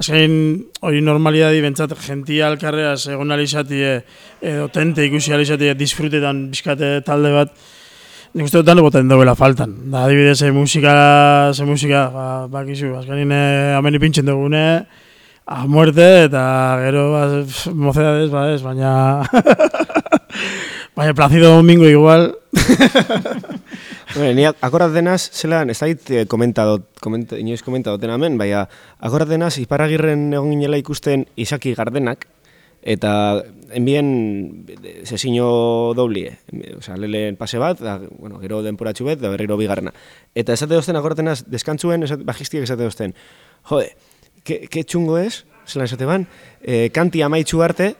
azkanin hori normalidadi bentsat gentia alkarreaz egon alizatie, edo tente ikusi alizatie, disfrutetan bizkate talde bat, Nik uste dut boten dagoela faltan. Da, adibidez, musika, ze musika, ba, bakizu, azkanin eh, hemen ipintzen dugune, a muerte, eta gero, ba, pff, mocedades, ba, ez, baina... [LAUGHS] baina Placido Domingo igual, [LAUGHS] Bueno, ni akorat denaz, zelan, ez dait eh, komentadot, komenta, inoiz komentadoten hemen, baina akorat denaz, iparagirren egon ginela ikusten Isaki Gardenak, Eta enbien sesino doblie, osea, lehen pase bat, da, bueno, gero denporatxu bet, da berriro bigarrena. Eta esate dozten akortenaz, deskantzuen, esate, bajistiak esate dozten, jode, ke, ke txungo ez, zelan esate ban, e, kanti amaitxu arte,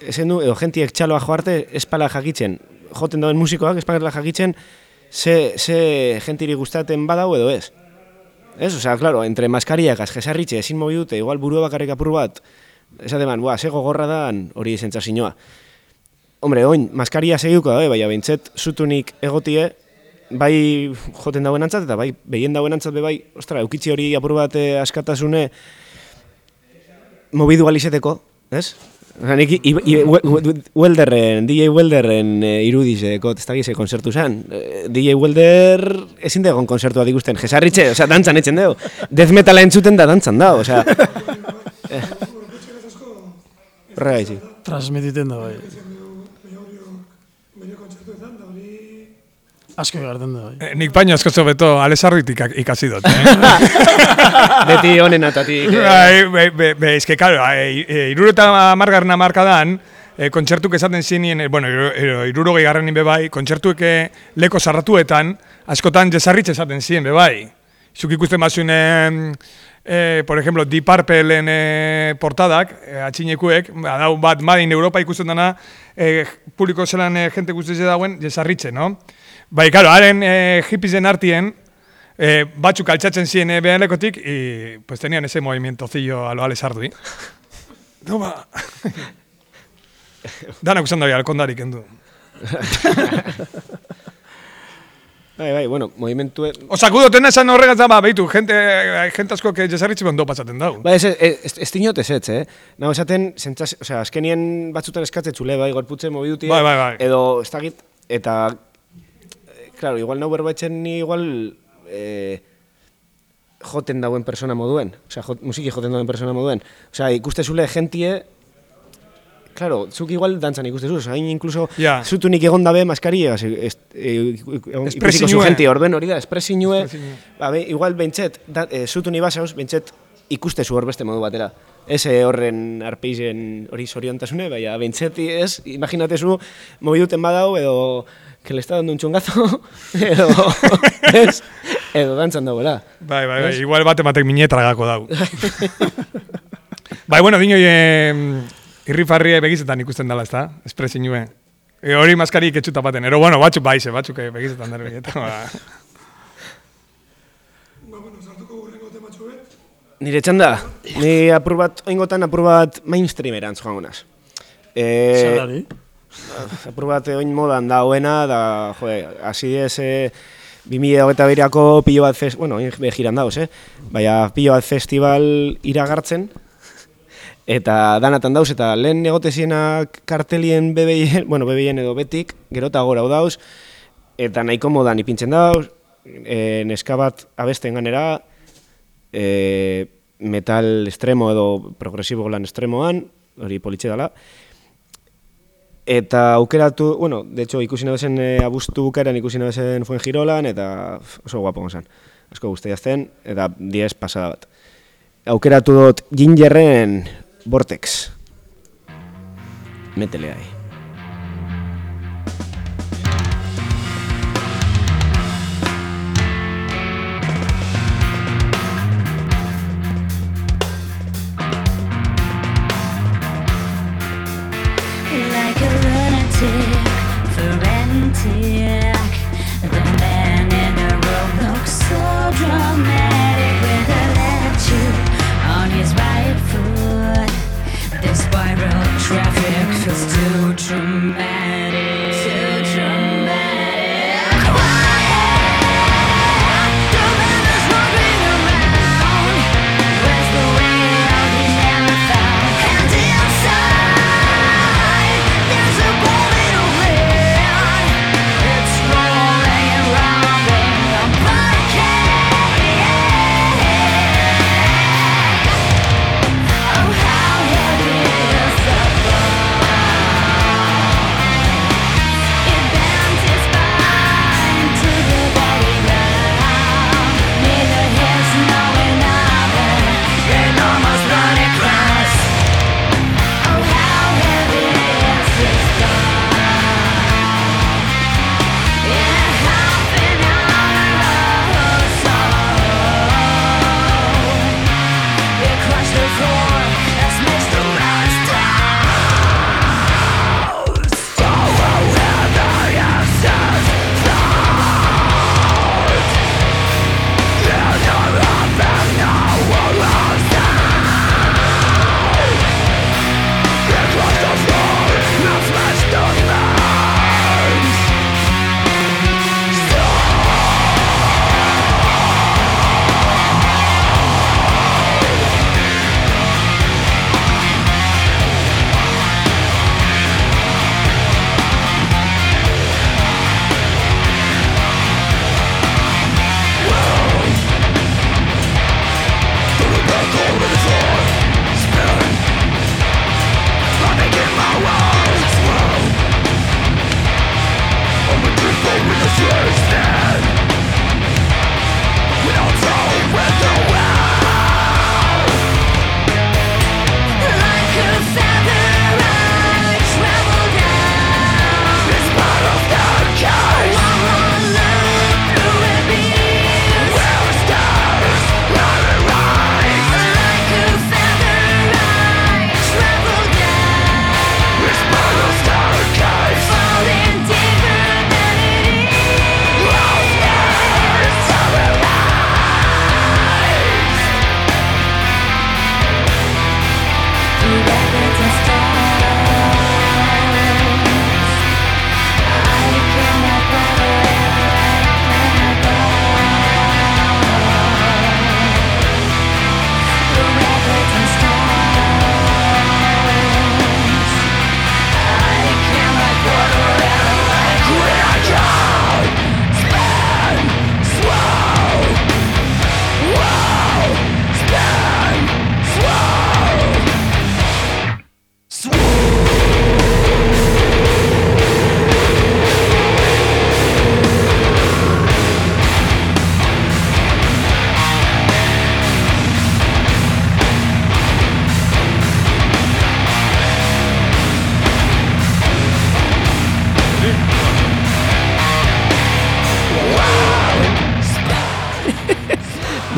esen du, edo jentiek txaloa jo arte, espala jakitzen, joten dauen musikoak, espala jakitzen, ze, ze jentiri gustaten badau edo ez. Ez, osea, claro, entre maskariakaz, jesarritxe, ezin mobi dute, igual burua bakarrik apur bat, esate man, bua, ze gogorra dan hori zentzazinoa. Hombre, oin, maskaria segiuko da, eh, baina behintzet zutunik egotie, bai joten dauen antzat, eta bai behien dauen antzat, be bai, ostra, eukitzi hori apur bat eh, askatasune mobidu alizeteko, ez? Osa, nik, i, i, we- we- Welderren, DJ Welderren e, irudizeko, ez da gize konzertu zen. Eh, DJ Welder ezin degon konzertua digusten, jesarritxe, osea, dantzan etzen dugu. Death metala entzuten da dantzan da, osea. [LAUGHS] Eh. Horrega izi. Transmititen da, bai. Bere kontzertuetan, da hori... Asko garten da, bai. Eh, Nik baino asko zobeto alesarritik ikasi dut, eh? [LAUGHS] Beti honen atatik. eh. Bai, be, be, be, eske, claro, e, e, irureta margarren amarkadan, e, kontzertuk esaten zinien, e, bueno, iru- iruro garrenin be bai, kontzertuek e, leko zarratuetan, askotan jesarritxe esaten ziren be bai. Zuk ikusten bazuen, e, e, por ejemplo, Deep Purpleen e, portadak, e, atxinekuek, badau bat madin Europa ikusten dana, e, publiko zelan e, jente guztize dauen jesarritxe, no? Bai, claro, haren e, hippiesen artien, eh, batzuk altxatzen ziren eh, behalekotik, y pues tenían ese movimientocillo a lo Alex Ardi. [LAUGHS] Toma. [LAUGHS] Danak usan da alkondarik endu. [LAUGHS] Bai, bai, bueno, movimentu... Osa, kudo tena esan horregaz da, ba, behitu, gente, gente asko que jesarritzi ondo pasatzen dau. Ba, ez, ez, ez, ez dinot ez ez, eh? Nago esaten, zentzaz, osea, azkenien batzutan eskatzen txule, bai, gorputze mobiduti, Bai, bai, bai. edo, ez dakit, eta, eh, claro, igual nau berbaitzen ni igual, eh, joten dauen persona moduen, osea, jot, musiki joten dauen persona moduen. Osea, ikuste zule gentie, Claro, zuk igual dantzan ikuste zu, hain incluso Ja. zutunik egon dabe maskaria, e, ikusiko zu Espresinue. gente, orden hori da, espresinue, ba, be, igual bentset, da, e, zutuni basauz, bentset ikuste zu hor beste modu batera. Ez eh, horren arpeizen hori zoriontasune, baina bentseti ez, imaginate zu, mobiduten badau, edo, que le está dando un chungazo, [LAUGHS] edo, ez, edo dantzan dagoela. Bai, bai, bai, igual bate batek minetragako dau. bai, bueno, dino, e, irrifarrie begizetan ikusten dela, ezta? Espresinue. E, hori maskarik etxuta baten, ero, bueno, batzuk baize, batzuk eh, begizetan dara eta, ba. Bueno, sartuko gurrengo tematxo bet. Nire txanda, ni apur bat, oingotan apur bat mainstreamerantz joango naz. E, Zerari? [LAUGHS] apur bat eh, oin modan da hoena, da, joe, hasi ez, e, 2008 beriako pilo bat fest, bueno, oin be giran dauz, eh? Baina pilo bat festival iragartzen, eta danatan dauz, eta lehen egote zienak kartelien bebeien, bueno, bebeien edo betik, gerota gora dauz, eta nahiko modan ipintzen dauz, e, neska bat abesten ganera, e, metal estremo edo progresibo lan estremoan, hori politxe dela, Eta aukeratu, bueno, de hecho ikusi nabezen e, abuztu bukaeran ikusi nabezen fuen girolan, eta oso guapo zen. Asko guztia jazten, eta 10 pasada bat. Aukeratu dut Gingerren Vortex. Metele ahí.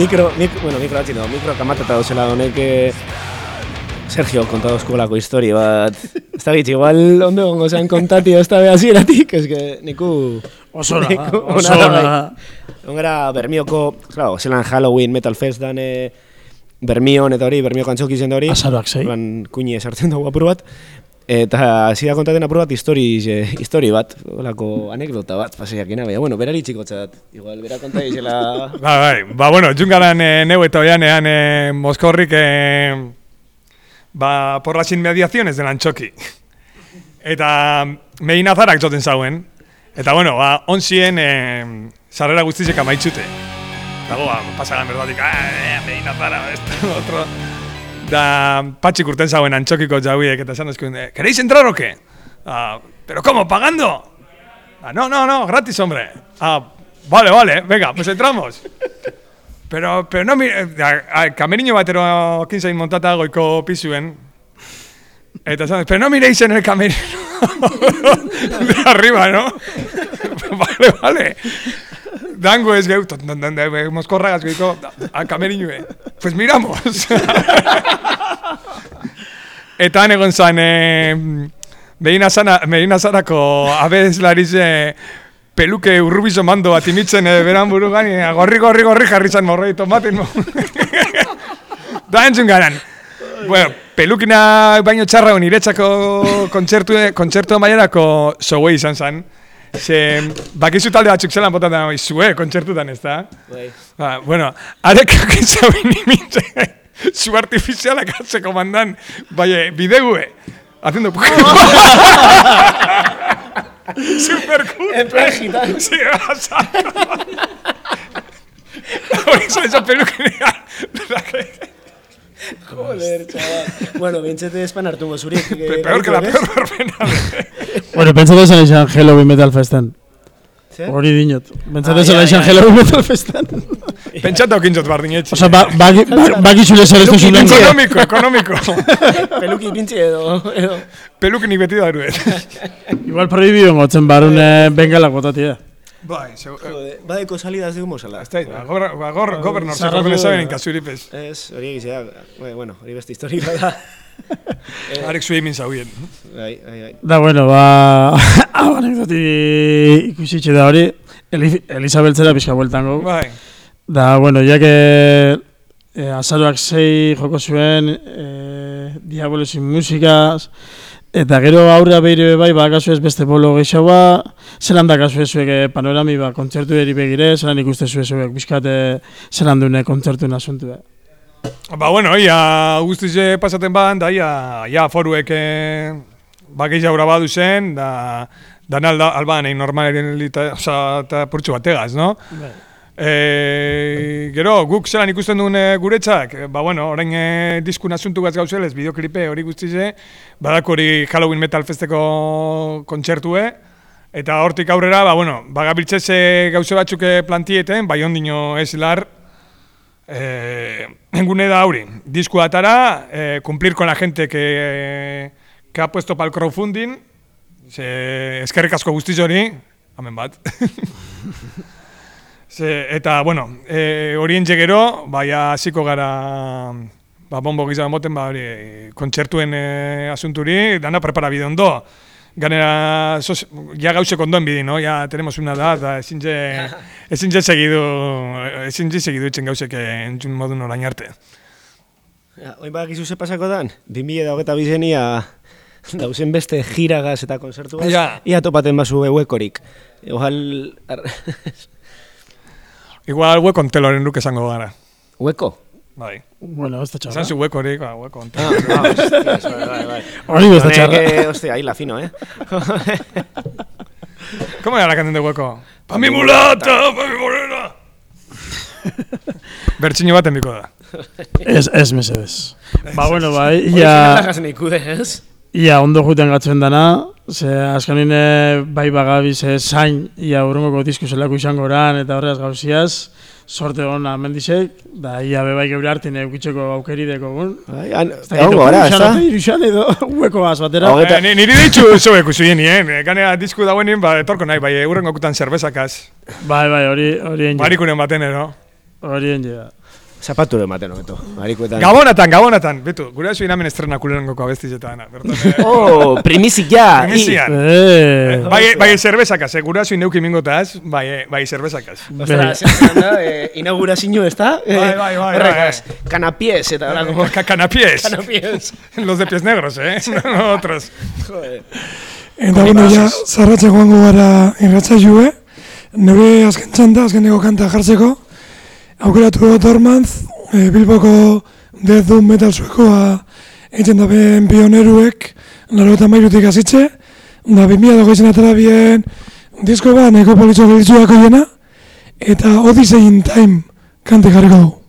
Mikro, mik, bueno, mikro batzi no, mikro kamateta dozela honek eh, Sergio [LAUGHS] kontatu eskolako histori bat. Ez da bitx, igual ondo gongo zean kontati ez da behazieratik, ez que niku... Oso niku oso bai. Ongera Bermioko, claro, zelan Halloween Metal Fest dan eh, Bermion eta hori, Bermioko antzoki zen da hori. Azaroak sei. Ban, kuñi esartzen dugu apur bat. Eta hasi da kontaten apur bat histori, eh, histori bat, olako anekdota bat, paseiakina, baina, bueno, berari txikotzat, igual, bera konta izela... [LAUGHS] Ba, bai, ba, bueno, jungaran e, neu eta oian ean e, Moskorrik e, ba, por las inmediaciones del antxoki. Eta mehin azarak zoten zauen. Eta, bueno, ba, onzien e, sarrera guztizek amaitzute. Dago, ba, pasagan berdatik, ah, eh, mehin azara, [LAUGHS] esto, otro. Da, patxik urten zauen antxokiko jauiek, eta esan dezkuen, eh, ¿queréis entrar o qué? Ah, ¿pero cómo, pagando? Ah, no, no, no, gratis, hombre. Ah, vale, vale, venga, pues entramos. Pero, pero no, mire, a, a, kameriño batero kinzain montata goiko pisuen. Eta esan, pero no miréis en el camerino [LAUGHS] de arriba, ¿no? [LAUGHS] vale, vale. Dango ez ton, ton, ton, ton, moskorragaz goiko, a kameriño, pues miramos. Eta han egon zan, eh, behin azarako abeslarize peluke urrubizo mando bat imitzen eh, beran buru gani, eh, gorri, gorri, gorri jarri zan morroi tomaten. [LAUGHS] da entzun garan. Bueno, pelukina baino txarra niretzako kontzertu, kontzertu maierako zogue izan zan. Ze, bakizu talde batzuk zelan botan da, zue, kontzertutan ez da? Bai. Ba, bueno, arek zauen imitzen, zu artifizialak atzeko mandan, bai, bidegue, haciendo... [LAUGHS] Super cool. En plan gitano. Sí, a... Hori esa, esa peluquería. [LAUGHS] Joder, chaval. Bueno, bintzete espan hartungo zurik. [LAUGHS] Pe- Peor que la peor verbena. Bueno, pentsatu zen izan Halloween Metal Festen. Zer? Hori dinot. Pentsatu zen ai, izan ai. Halloween Metal Festen. Pentsatu okintzot bardinetxe. Osa, ba, baki, ba, bakizule zer ez duzu lengo. Ekonomiko, ekonomiko. [LAUGHS] Peluki pintzi edo, edo. Pelukinik beti daruet. Igual prohibido ngotzen barune bengalak botatia. Bai, segu... Joder, badeko salidas de humo. Ez da, ba, gor, ba, gor, gobernor, Zarratu- zeko saben inkazuripez. Ez, hori egizea, bueno, hori beste historia da. [LAUGHS] Arek zue imin zauien. Bai, bai, bai. Da, bueno, ba, [LAUGHS] hau anekdoti ikusitxe da hori, Eli, Elizabeltzera pixka bueltango. Bai. Da, bueno, ya que eh, azaroak zei joko zuen, eh, Diabolo sin musikaz, eta gero aurra behire bai, ba, kasu ez beste bolo gehiagoa, zelan da kasu zuek eh, panorami, ba, kontzertu eri begire, zelan ikuste zuek, bizkate zelan dune kontzertu asuntu. Eh. Ba, bueno, ia guztize pasaten ban, da ia, ia foruek eh, bakeiz aurra badu zen, da, dan alda, alban egin normalen oza, eta purtsu bategaz, no? E, gero, guk zelan ikusten duen e, guretzak, e, ba, bueno, orain e, diskun asuntu gaz gauzelez, bideoklipe hori guztize, badako hori Halloween Metal Festeko kontzertue, eta hortik aurrera, ba, bueno, bagabiltzeze gauze batzuk e, plantieten, bai ondino ez lar, eh, engune da hori, disku atara, eh, cumplir con la gente que, que ha puesto para el crowdfunding, ze, eskerrik asko guztiz hori, amen bat. [LAUGHS] Ze, eta, bueno, eh, horien gero, baia hasiko gara, ba, bombo gizan moten, ba, hori, kontzertuen eh, asunturi, dana prepara bide ondo. Ganera, sos, ya gauzek ondoen bidi, no? Ya tenemos una da, ezin je, [LAUGHS] ezin je segidu, ezin je segidu itzen gauzek entzun modun orain arte. Ja, Oin badakizu ze pasako dan, 2000 da hogeta bizenia dauzen beste jiragaz eta konzertuaz, Ja. ia topaten bazu euekorik. Igual... Igual huekon teloren luke esango gara. Hueko? Bai. Bueno, ez da txarra. Esan zu Ah, ah, bai, bai, bai. Hori ez da Honek, txarra. eh, hostia, ahí la fino, eh? [LAUGHS] ¿Cómo era la canción de hueco? Pa mi mulata, pa mi morena. Bertxino baten biko da. Ez, ez mesedez. Ba, [LAUGHS] bueno, bai, Hori ia, zen ikude, ez? Ia ondo juten gatzen dana, ze azkanin eh, bai bagabi ze zain, ia urrungoko disku zelako izango oran, eta horreaz gauziaz, sorte hona mendizek, da ia bebai geure hartin eukitzeko aukeri deko gun. Bai, egongo gara, ez da? Iruxan edo [LAUGHS] hueko az batera. Eh, ni- niri deitzu [LAUGHS] zuek usuien, eh? Ganea disku dagoenin, ba, etorko nahi, bai, urren okuten zerbezakaz. Bai, bai, hori, hori enjo. Barikunen baten, ero. Horien ja. Zapatu ere ematen, hobeto. Marikuetan. Gabonatan, gabonatan, betu, gure hasi inamen estrena kulerengoko abestizetan. Bertan, eh, [LAUGHS] Oh, primizik ja! Primizian. Eh, Bai, bai, zerbezakaz, eh? gure hasi neuki mingotaz, bai, eh, bai, zerbezakaz. Ostras, zer da, eh, inaugurazio, ez da? Bai, bai, bai, bai. canapiés eta horako. Canapiés. Canapiés. [LAUGHS] Los de pies negros, eh? [LAUGHS] No otros. Eta bueno, ja, zarratze joango gara irratza jue, nire azken txanta, azkeneko kanta jartzeko, aukeratu dut Ormanz, e, Bilboko Death Doom Metal suekoa egiten daben pioneruek, laro eta mairutik azitxe, da 2000 dogeizen atara bien disko ba, neko politxo gelitzuak oiena, eta Odyssey in Time kante jarriko dugu.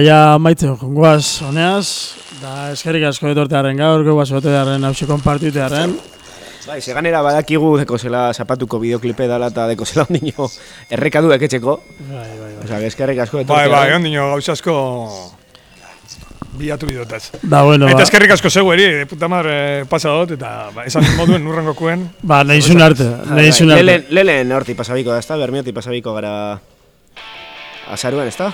Baia maitzen jongoaz honeaz, da eskerrik asko etortearen gaur, gau basotearen hausi konpartitearen. Bai, seganera badakigu deko zela zapatuko bideoklipe dala eta deko zela ondino errekadu eketxeko. Bai, bai, bai. Osa, eskerrik asko Bai, etortearen. bai, ondino gauza asko bilatu bidotaz. Da, bueno, Eta ba, eskerrik asko zeu eri, de puta madre pasa dut, eta ba, esan moduen nurrengo kuen. ba, nahizun arte, Bai, nahizun bai, arte. Lelen, lelen horti pasabiko da, ezta? Bermioti pasabiko gara azaruan, ezta?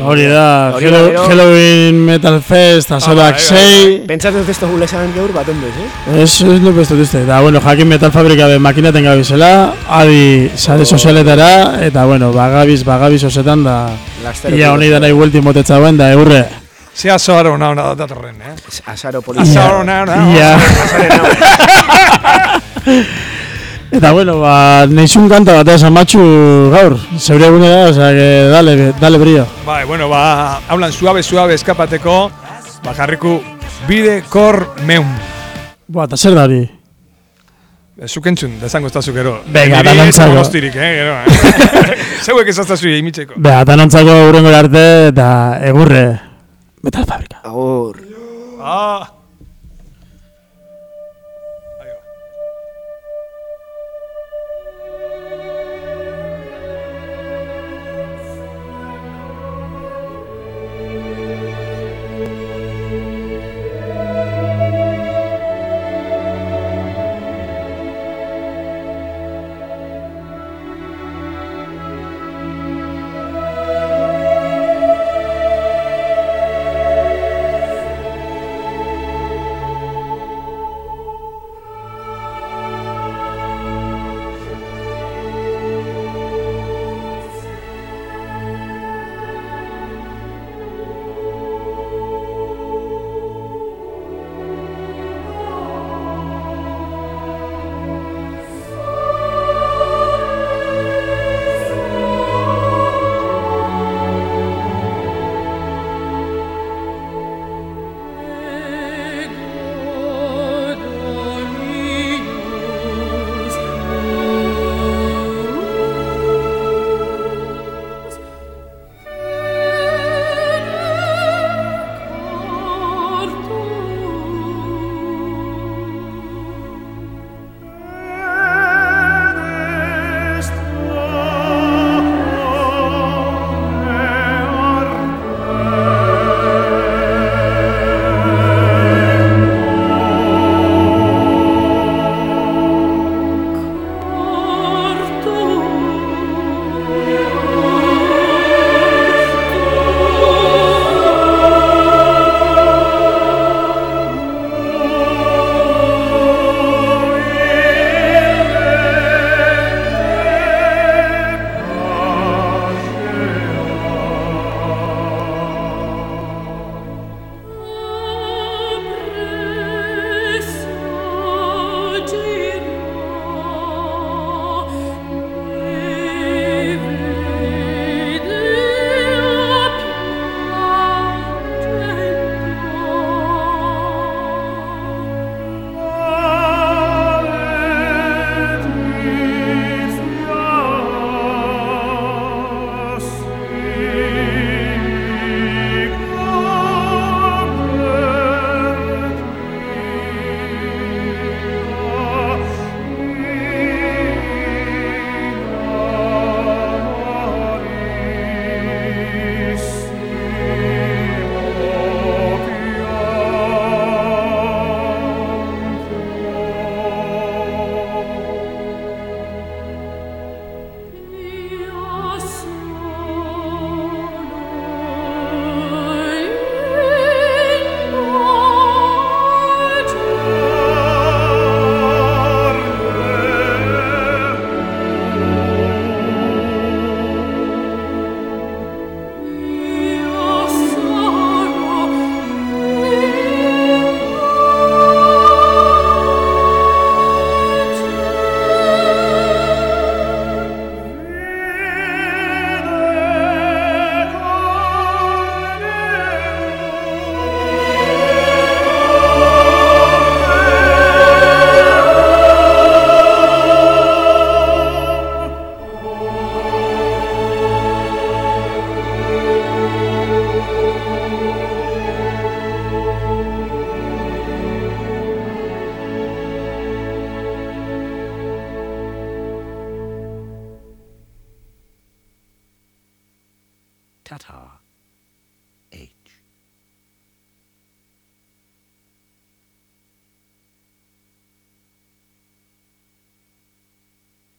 Hori da, Hori da, Halloween Metal Fest, azorak bai, bai. sei. Pentsatu dut ez dugu lesan gaur bat ondez, eh? Ez, ez nu bestu duzte. Da, bueno, jakin metal fabrika be makinaten gabizela, adi sare sozialetara, eta, bueno, bagabiz, bagabiz osetan, da, ia honi da nahi buelti motetza guen, da, eurre. Zea zoara ona ona datorren, eh? Azaro polizia. Zoara ona ona. Ia. [LAUGHS] [LAUGHS] Eta, bueno, ba, neixun kanta bat esan matxu gaur, zeure egunera, osea, que dale, dale brillo. Bai, bueno, ba, haulan suabe, suabe eskapateko, ba, jarriku bide kor meun. Boa, eta zer da hori? Zuk entzun, da zango estazu gero. Venga, ez danontzako. monostirik, eh, gero, eh. [LAUGHS] Zeuek ezaztazu imitzeko. Beha, eta nontzako urrengo arte, eta egurre, metal fabrika. Agur. Ah.